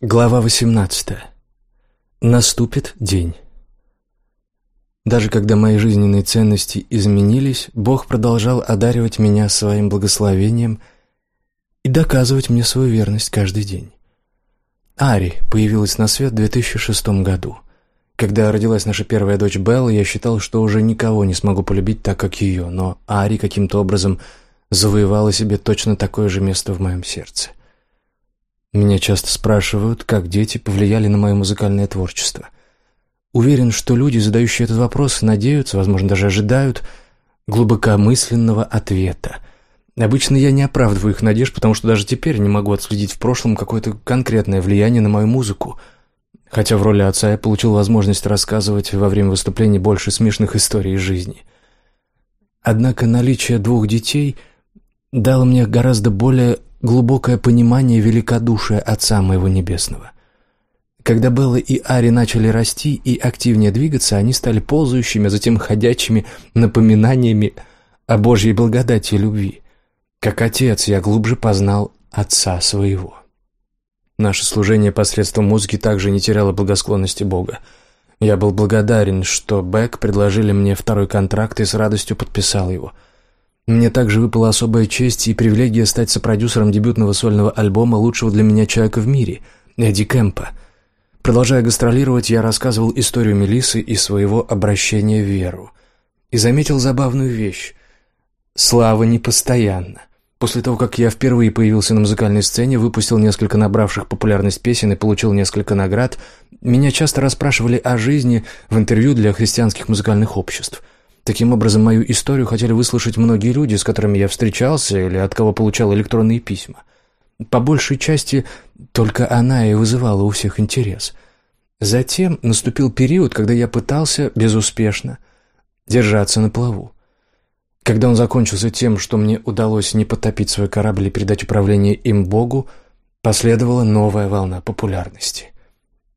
Глава 18. Наступит день. Даже когда мои жизненные ценности изменились, Бог продолжал одаривать меня своим благословением и доказывать мне свою верность каждый день. Ари появилась на свет в 2006 году. Когда родилась наша первая дочь Белла, я считал, что уже никого не смогу полюбить так, как ее, но Ари каким-то образом завоевала себе точно такое же место в моем сердце – меня часто спрашивают, как дети повлияли на мое музыкальное творчество. Уверен, что люди, задающие этот вопрос, надеются, возможно, даже ожидают глубокомысленного ответа. Обычно я не оправдываю их надежд, потому что даже теперь не могу отследить в прошлом какое-то конкретное влияние на мою музыку. Хотя в роли отца я получил возможность рассказывать во время выступлений больше смешных историй из жизни. Однако наличие двух детей дало мне гораздо более глубокое понимание великодушия Отца моего Небесного. Когда Белла и Ари начали расти и активнее двигаться, они стали ползающими, а затем ходячими напоминаниями о Божьей благодати и любви. Как отец я глубже познал Отца своего. Наше служение посредством музыки также не теряло благосклонности Бога. Я был благодарен, что Бэк предложили мне второй контракт и с радостью подписал его – мне также выпала особая честь и привилегия стать сопродюсером дебютного сольного альбома лучшего для меня человека в мире – Эдди Кэмпа. Продолжая гастролировать, я рассказывал историю Мелисы и своего обращения в веру. И заметил забавную вещь. Слава не постоянна. После того, как я впервые появился на музыкальной сцене, выпустил несколько набравших популярность песен и получил несколько наград, меня часто расспрашивали о жизни в интервью для христианских музыкальных обществ – Таким образом, мою историю хотели выслушать многие люди, с которыми я встречался или от кого получал электронные письма. По большей части, только она и вызывала у всех интерес. Затем наступил период, когда я пытался, безуспешно, держаться на плаву. Когда он закончился тем, что мне удалось не потопить свой корабль и передать управление им Богу, последовала новая волна популярности.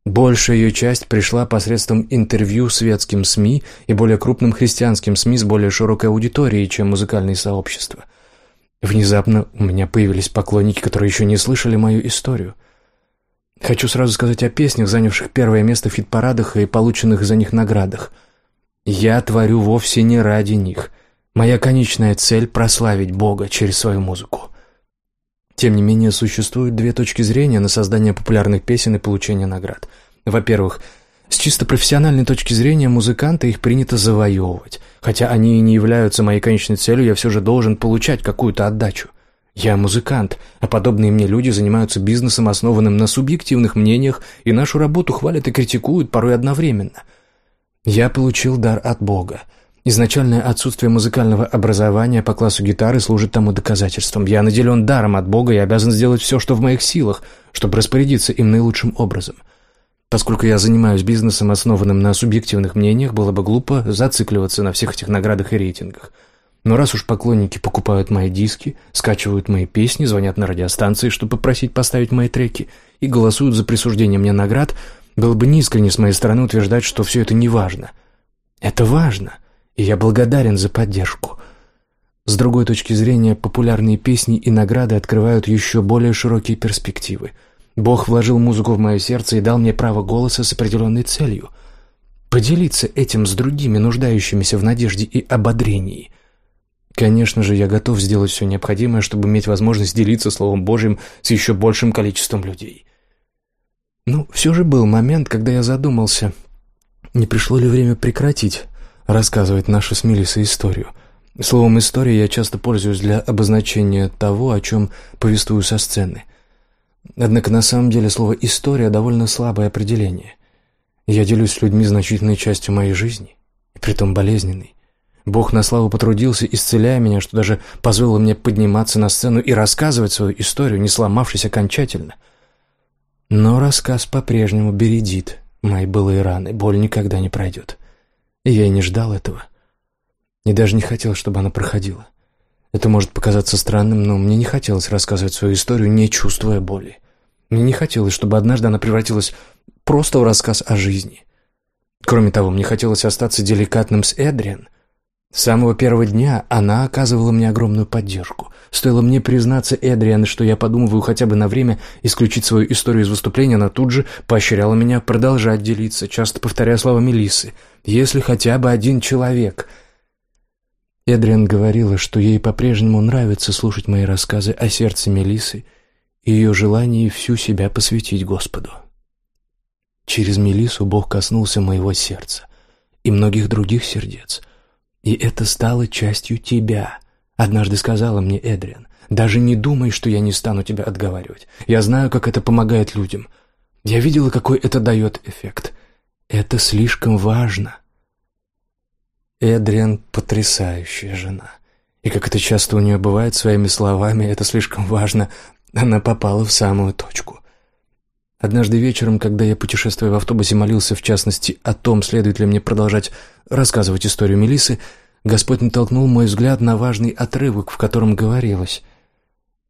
Большая ее часть пришла посредством интервью светским СМИ и более крупным христианским СМИ с более широкой аудиторией, чем музыкальные сообщества. Внезапно у меня появились поклонники, которые еще не слышали мою историю. Хочу сразу сказать о песнях, занявших первое место в хит-парадах и полученных за них наградах. Я творю вовсе не ради них. Моя конечная цель — прославить Бога через свою музыку. Тем не менее, существуют две точки зрения на создание популярных песен и получение наград. Во-первых, с чисто профессиональной точки зрения музыканта их принято завоевывать. Хотя они и не являются моей конечной целью, я все же должен получать какую-то отдачу. Я музыкант, а подобные мне люди занимаются бизнесом, основанным на субъективных мнениях, и нашу работу хвалят и критикуют порой одновременно. Я получил дар от Бога — Изначальное отсутствие музыкального образования по классу гитары служит тому доказательством. Я наделен даром от Бога и обязан сделать все, что в моих силах, чтобы распорядиться им наилучшим образом. Поскольку я занимаюсь бизнесом, основанным на субъективных мнениях, было бы глупо зацикливаться на всех этих наградах и рейтингах. Но раз уж поклонники покупают мои диски, скачивают мои песни, звонят на радиостанции, чтобы попросить поставить мои треки, и голосуют за присуждение мне наград, было бы неискренне с моей стороны утверждать, что все это не важно. Это важно — и я благодарен за поддержку. С другой точки зрения, популярные песни и награды открывают еще более широкие перспективы. Бог вложил музыку в мое сердце и дал мне право голоса с определенной целью. Поделиться этим с другими, нуждающимися в надежде и ободрении. Конечно же, я готов сделать все необходимое, чтобы иметь возможность делиться Словом Божьим с еще большим количеством людей. Ну, все же был момент, когда я задумался, не пришло ли время прекратить рассказывать нашу с Мелиссой историю. Словом «история» я часто пользуюсь для обозначения того, о чем повествую со сцены. Однако на самом деле слово «история» довольно слабое определение. Я делюсь с людьми значительной частью моей жизни, и притом болезненной. Бог на славу потрудился, исцеляя меня, что даже позволило мне подниматься на сцену и рассказывать свою историю, не сломавшись окончательно. Но рассказ по-прежнему бередит мои былые раны, боль никогда не пройдет. Я и не ждал этого. И даже не хотел, чтобы она проходила. Это может показаться странным, но мне не хотелось рассказывать свою историю, не чувствуя боли. Мне не хотелось, чтобы однажды она превратилась просто в рассказ о жизни. Кроме того, мне хотелось остаться деликатным с Эдриан. С самого первого дня она оказывала мне огромную поддержку. Стоило мне признаться Эдриан, что я подумываю хотя бы на время исключить свою историю из выступления, она тут же поощряла меня продолжать делиться, часто повторяя слова Мелиссы. «Если хотя бы один человек...» Эдриан говорила, что ей по-прежнему нравится слушать мои рассказы о сердце Мелисы и ее желании всю себя посвятить Господу. Через Мелису Бог коснулся моего сердца и многих других сердец — и это стало частью тебя. Однажды сказала мне Эдриан. Даже не думай, что я не стану тебя отговаривать. Я знаю, как это помогает людям. Я видела, какой это дает эффект. Это слишком важно. Эдриан — потрясающая жена. И как это часто у нее бывает, своими словами, это слишком важно, она попала в самую точку. Однажды вечером, когда я, путешествуя в автобусе, молился в частности о том, следует ли мне продолжать рассказывать историю Мелисы, Господь натолкнул мой взгляд на важный отрывок, в котором говорилось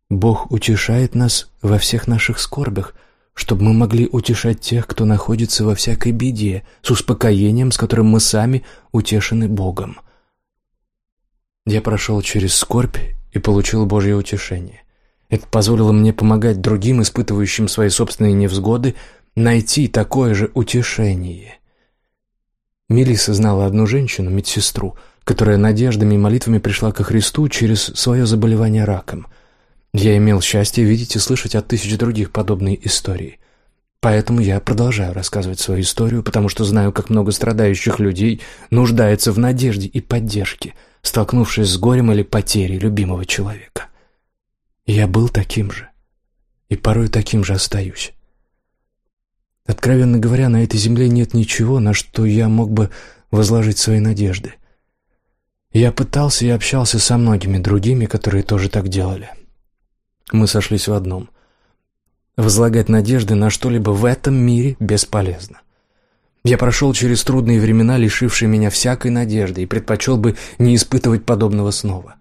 «Бог утешает нас во всех наших скорбях, чтобы мы могли утешать тех, кто находится во всякой беде, с успокоением, с которым мы сами утешены Богом». Я прошел через скорбь и получил Божье утешение. Это позволило мне помогать другим, испытывающим свои собственные невзгоды, найти такое же утешение. Мелисса знала одну женщину, медсестру, которая надеждами и молитвами пришла ко Христу через свое заболевание раком. Я имел счастье видеть и слышать от тысяч других подобные истории. Поэтому я продолжаю рассказывать свою историю, потому что знаю, как много страдающих людей нуждается в надежде и поддержке, столкнувшись с горем или потерей любимого человека. Я был таким же. И порой таким же остаюсь. Откровенно говоря, на этой земле нет ничего, на что я мог бы возложить свои надежды. Я пытался и общался со многими другими, которые тоже так делали. Мы сошлись в одном. Возлагать надежды на что-либо в этом мире бесполезно. Я прошел через трудные времена, лишившие меня всякой надежды, и предпочел бы не испытывать подобного снова.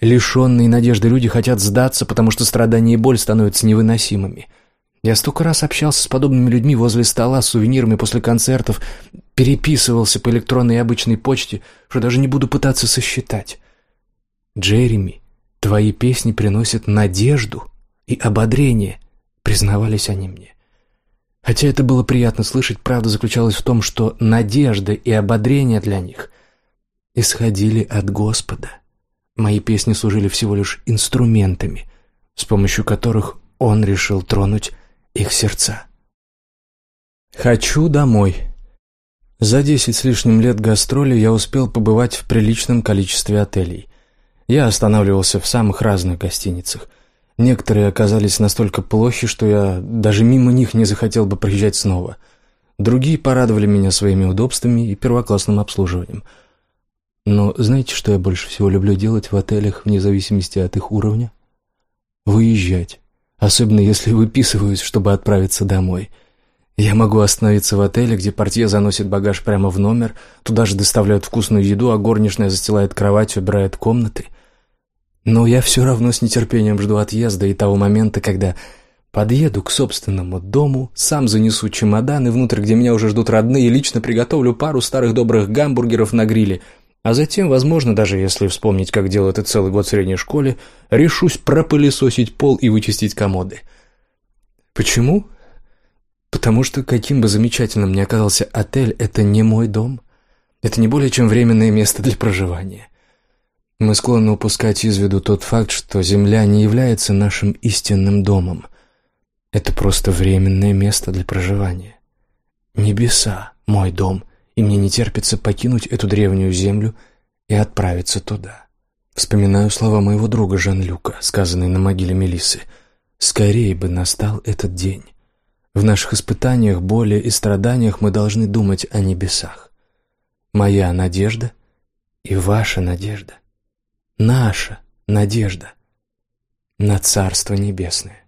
Лишенные надежды люди хотят сдаться, потому что страдания и боль становятся невыносимыми. Я столько раз общался с подобными людьми возле стола с сувенирами после концертов, переписывался по электронной и обычной почте, что даже не буду пытаться сосчитать. «Джереми, твои песни приносят надежду и ободрение», — признавались они мне. Хотя это было приятно слышать, правда заключалась в том, что надежда и ободрение для них исходили от Господа. Мои песни служили всего лишь инструментами, с помощью которых он решил тронуть их сердца. «Хочу домой». За десять с лишним лет гастроли я успел побывать в приличном количестве отелей. Я останавливался в самых разных гостиницах. Некоторые оказались настолько плохи, что я даже мимо них не захотел бы приезжать снова. Другие порадовали меня своими удобствами и первоклассным обслуживанием – но знаете, что я больше всего люблю делать в отелях, вне зависимости от их уровня? Выезжать. Особенно если выписываюсь, чтобы отправиться домой. Я могу остановиться в отеле, где портье заносит багаж прямо в номер, туда же доставляют вкусную еду, а горничная застилает кровать, убирает комнаты. Но я все равно с нетерпением жду отъезда и того момента, когда подъеду к собственному дому, сам занесу чемоданы внутрь, где меня уже ждут родные, лично приготовлю пару старых добрых гамбургеров на гриле – а затем, возможно, даже если вспомнить, как делал это целый год в средней школе, решусь пропылесосить пол и вычистить комоды. Почему? Потому что, каким бы замечательным ни оказался отель, это не мой дом. Это не более чем временное место для проживания. Мы склонны упускать из виду тот факт, что Земля не является нашим истинным домом. Это просто временное место для проживания. Небеса — мой дом, и мне не терпится покинуть эту древнюю землю и отправиться туда. Вспоминаю слова моего друга Жан-Люка, сказанные на могиле Мелисы. «Скорее бы настал этот день. В наших испытаниях, боли и страданиях мы должны думать о небесах. Моя надежда и ваша надежда. Наша надежда на Царство Небесное.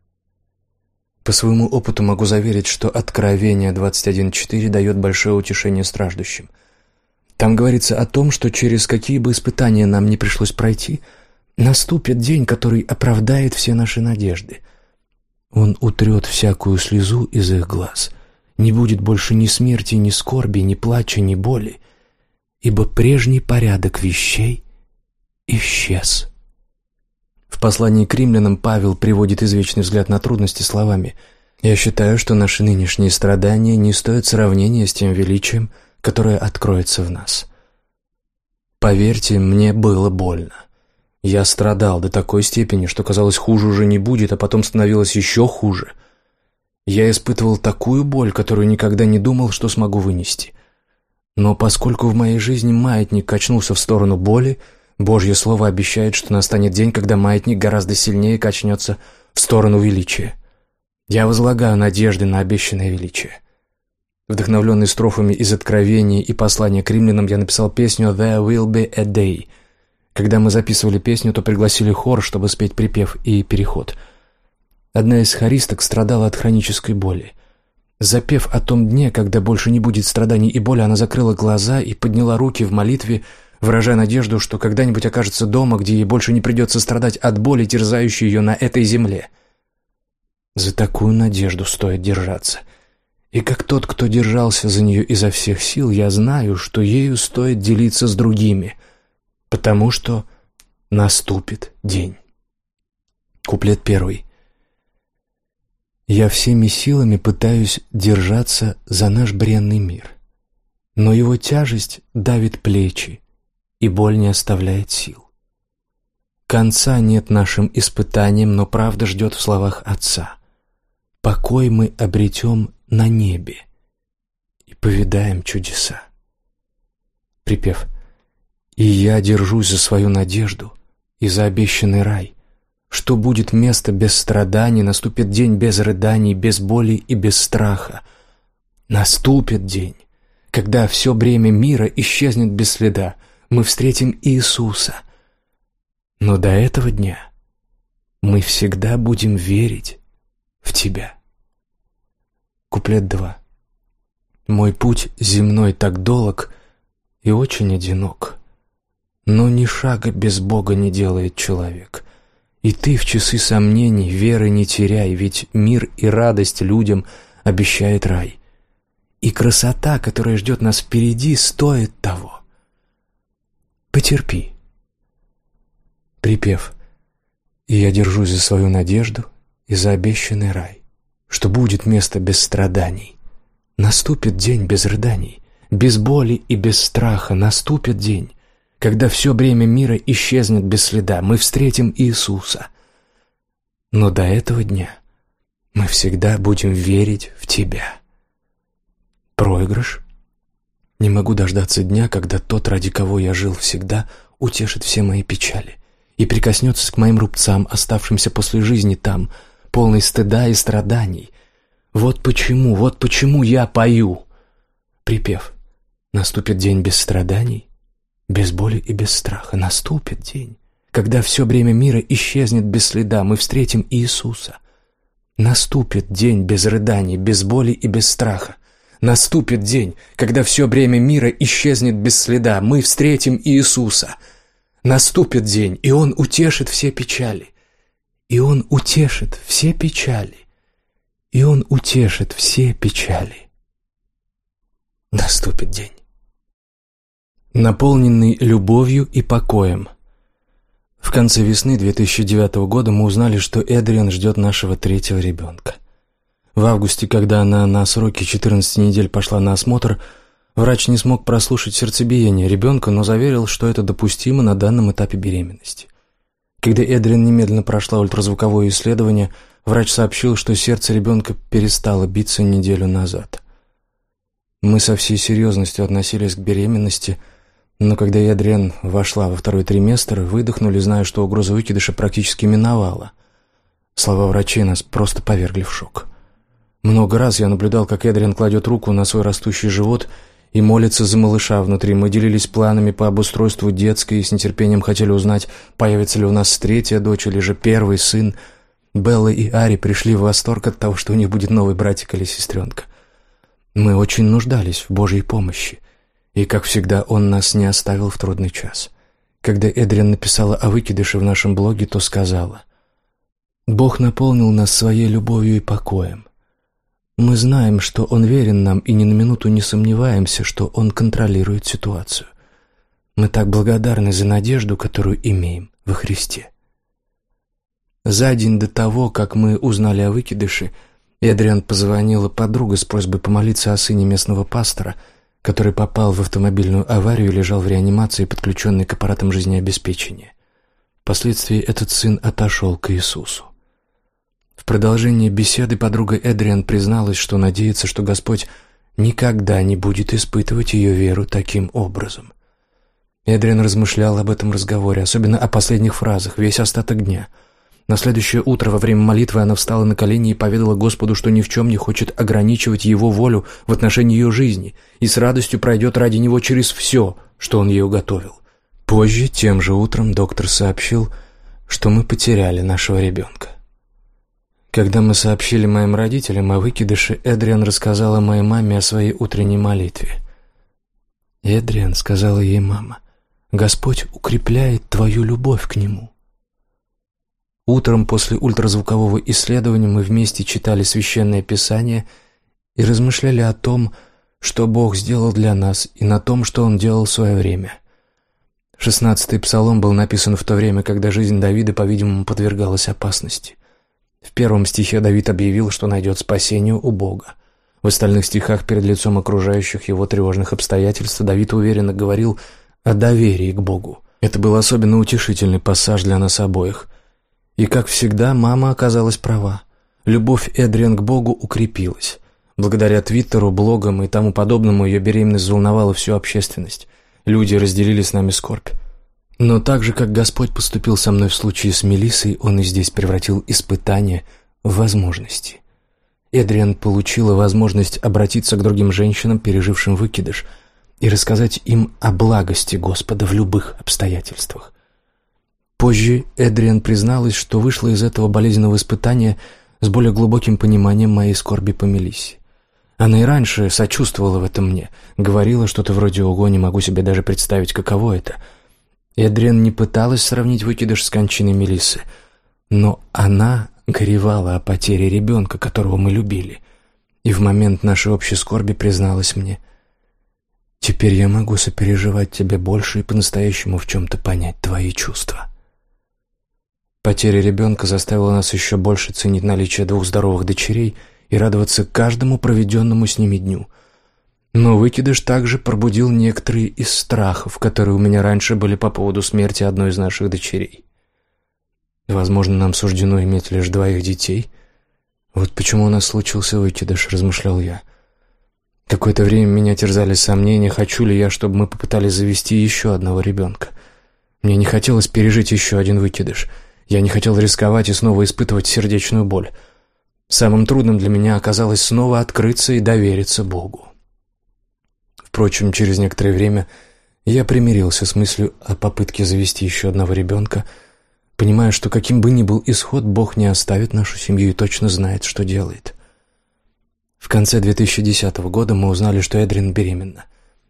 По своему опыту могу заверить, что Откровение 21.4 дает большое утешение страждущим. Там говорится о том, что через какие бы испытания нам не пришлось пройти, наступит день, который оправдает все наши надежды. Он утрет всякую слезу из их глаз. Не будет больше ни смерти, ни скорби, ни плача, ни боли. ибо прежний порядок вещей исчез. В послании к римлянам Павел приводит извечный взгляд на трудности словами «Я считаю, что наши нынешние страдания не стоят сравнения с тем величием, которое откроется в нас». Поверьте, мне было больно. Я страдал до такой степени, что казалось, хуже уже не будет, а потом становилось еще хуже. Я испытывал такую боль, которую никогда не думал, что смогу вынести. Но поскольку в моей жизни маятник качнулся в сторону боли, Божье Слово обещает, что настанет день, когда маятник гораздо сильнее качнется в сторону величия. Я возлагаю надежды на обещанное величие. Вдохновленный строфами из Откровения и послания к римлянам, я написал песню «There will be a day». Когда мы записывали песню, то пригласили хор, чтобы спеть припев и переход. Одна из хористок страдала от хронической боли. Запев о том дне, когда больше не будет страданий и боли, она закрыла глаза и подняла руки в молитве, выражая надежду, что когда-нибудь окажется дома, где ей больше не придется страдать от боли, терзающей ее на этой земле. За такую надежду стоит держаться. И как тот, кто держался за нее изо всех сил, я знаю, что ею стоит делиться с другими, потому что наступит день. Куплет первый. Я всеми силами пытаюсь держаться за наш бренный мир, но его тяжесть давит плечи, и боль не оставляет сил. Конца нет нашим испытаниям, но правда ждет в словах Отца. Покой мы обретем на небе и повидаем чудеса. Припев «И я держусь за свою надежду и за обещанный рай» что будет место без страданий, наступит день без рыданий, без боли и без страха. Наступит день, когда все бремя мира исчезнет без следа, мы встретим Иисуса. Но до этого дня мы всегда будем верить в Тебя. Куплет 2. Мой путь земной так долг и очень одинок, но ни шага без Бога не делает человек — и ты в часы сомнений веры не теряй, ведь мир и радость людям обещает рай. И красота, которая ждет нас впереди, стоит того. Потерпи. Припев. И я держусь за свою надежду и за обещанный рай, что будет место без страданий. Наступит день без рыданий, без боли и без страха, наступит день, когда все бремя мира исчезнет без следа, мы встретим Иисуса. Но до этого дня мы всегда будем верить в Тебя. Проигрыш? Не могу дождаться дня, когда тот, ради кого я жил всегда, утешит все мои печали и прикоснется к моим рубцам, оставшимся после жизни там, полной стыда и страданий. Вот почему, вот почему я пою. Припев. Наступит день без страданий, без боли и без страха наступит день, когда все бремя мира исчезнет без следа, мы встретим Иисуса. Наступит день без рыданий, без боли и без страха. Наступит день, когда все бремя мира исчезнет без следа, мы встретим Иисуса. Наступит день, и Он утешит все печали. И Он утешит все печали. И Он утешит все печали. Наступит день наполненный любовью и покоем. В конце весны 2009 года мы узнали, что Эдриан ждет нашего третьего ребенка. В августе, когда она на сроке 14 недель пошла на осмотр, врач не смог прослушать сердцебиение ребенка, но заверил, что это допустимо на данном этапе беременности. Когда Эдриан немедленно прошла ультразвуковое исследование, врач сообщил, что сердце ребенка перестало биться неделю назад. Мы со всей серьезностью относились к беременности – но когда Ядриан вошла во второй триместр, выдохнули, зная, что угроза выкидыша практически миновала. Слова врачей нас просто повергли в шок. Много раз я наблюдал, как Эдриан кладет руку на свой растущий живот и молится за малыша внутри. Мы делились планами по обустройству детской и с нетерпением хотели узнать, появится ли у нас третья дочь или же первый сын. Белла и Ари пришли в восторг от того, что у них будет новый братик или сестренка. Мы очень нуждались в Божьей помощи. И, как всегда, он нас не оставил в трудный час. Когда Эдрин написала о выкидыше в нашем блоге, то сказала, «Бог наполнил нас своей любовью и покоем. Мы знаем, что Он верен нам и ни на минуту не сомневаемся, что Он контролирует ситуацию. Мы так благодарны за надежду, которую имеем во Христе. За день до того, как мы узнали о выкидыше, Эдриан позвонила подруга с просьбой помолиться о сыне местного пастора, который попал в автомобильную аварию и лежал в реанимации, подключенный к аппаратам жизнеобеспечения. Впоследствии этот сын отошел к Иисусу. В продолжении беседы подруга Эдриан призналась, что надеется, что Господь никогда не будет испытывать ее веру таким образом. Эдриан размышлял об этом разговоре, особенно о последних фразах, весь остаток дня – на следующее утро во время молитвы она встала на колени и поведала Господу, что ни в чем не хочет ограничивать Его волю в отношении ее жизни и с радостью пройдет ради Него через все, что Он ей уготовил. Позже, тем же утром, доктор сообщил, что мы потеряли нашего ребенка. Когда мы сообщили моим родителям о выкидыше, Эдриан рассказала моей маме о своей утренней молитве. «Эдриан», — сказала ей мама, — «Господь укрепляет твою любовь к Нему». Утром после ультразвукового исследования мы вместе читали Священное Писание и размышляли о том, что Бог сделал для нас, и на том, что Он делал в свое время. Шестнадцатый псалом был написан в то время, когда жизнь Давида, по-видимому, подвергалась опасности. В первом стихе Давид объявил, что найдет спасение у Бога. В остальных стихах перед лицом окружающих его тревожных обстоятельств Давид уверенно говорил о доверии к Богу. Это был особенно утешительный пассаж для нас обоих – и, как всегда, мама оказалась права. Любовь Эдриан к Богу укрепилась. Благодаря Твиттеру, блогам и тому подобному ее беременность волновала всю общественность. Люди разделили с нами скорбь. Но так же, как Господь поступил со мной в случае с Мелиссой, Он и здесь превратил испытания в возможности. Эдриан получила возможность обратиться к другим женщинам, пережившим выкидыш, и рассказать им о благости Господа в любых обстоятельствах. Позже Эдриан призналась, что вышла из этого болезненного испытания с более глубоким пониманием моей скорби по Мелиссе. Она и раньше сочувствовала в этом мне, говорила что-то вроде «Ого, не могу себе даже представить, каково это». Эдриан не пыталась сравнить выкидыш с кончиной Мелиссы, но она горевала о потере ребенка, которого мы любили, и в момент нашей общей скорби призналась мне «Теперь я могу сопереживать тебе больше и по-настоящему в чем-то понять твои чувства». Потеря ребенка заставила нас еще больше ценить наличие двух здоровых дочерей и радоваться каждому проведенному с ними дню. Но выкидыш также пробудил некоторые из страхов, которые у меня раньше были по поводу смерти одной из наших дочерей. Возможно, нам суждено иметь лишь двоих детей. Вот почему у нас случился выкидыш, размышлял я. Какое-то время меня терзали сомнения, хочу ли я, чтобы мы попытались завести еще одного ребенка. Мне не хотелось пережить еще один выкидыш — я не хотел рисковать и снова испытывать сердечную боль. Самым трудным для меня оказалось снова открыться и довериться Богу. Впрочем, через некоторое время я примирился с мыслью о попытке завести еще одного ребенка, понимая, что каким бы ни был исход, Бог не оставит нашу семью и точно знает, что делает. В конце 2010 года мы узнали, что Эдрин беременна.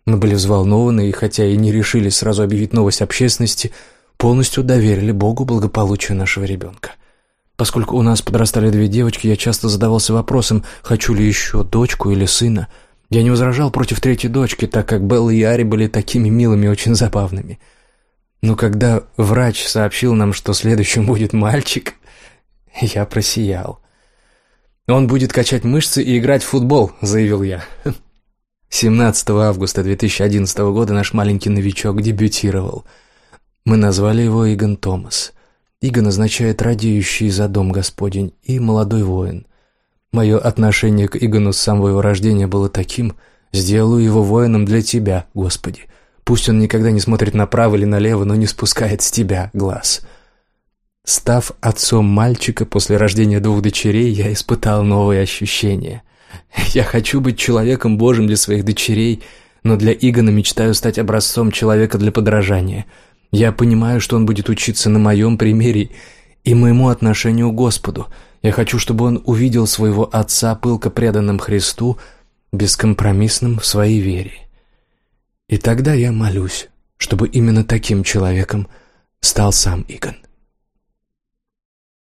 Мы были взволнованы, и хотя и не решили сразу объявить новость общественности – полностью доверили Богу благополучие нашего ребенка. Поскольку у нас подрастали две девочки, я часто задавался вопросом, хочу ли еще дочку или сына. Я не возражал против третьей дочки, так как Белла и Ари были такими милыми и очень забавными. Но когда врач сообщил нам, что следующим будет мальчик, я просиял. «Он будет качать мышцы и играть в футбол», — заявил я. 17 августа 2011 года наш маленький новичок дебютировал — мы назвали его Игон Томас. Игон означает «радеющий за дом Господень» и «молодой воин». Мое отношение к Игону с самого его рождения было таким «сделаю его воином для Тебя, Господи». Пусть он никогда не смотрит направо или налево, но не спускает с Тебя глаз. Став отцом мальчика после рождения двух дочерей, я испытал новые ощущения. Я хочу быть человеком Божьим для своих дочерей, но для Игона мечтаю стать образцом человека для подражания – я понимаю, что он будет учиться на моем примере и моему отношению к Господу. Я хочу, чтобы он увидел своего отца пылко преданным Христу, бескомпромиссным в своей вере. И тогда я молюсь, чтобы именно таким человеком стал сам Игон.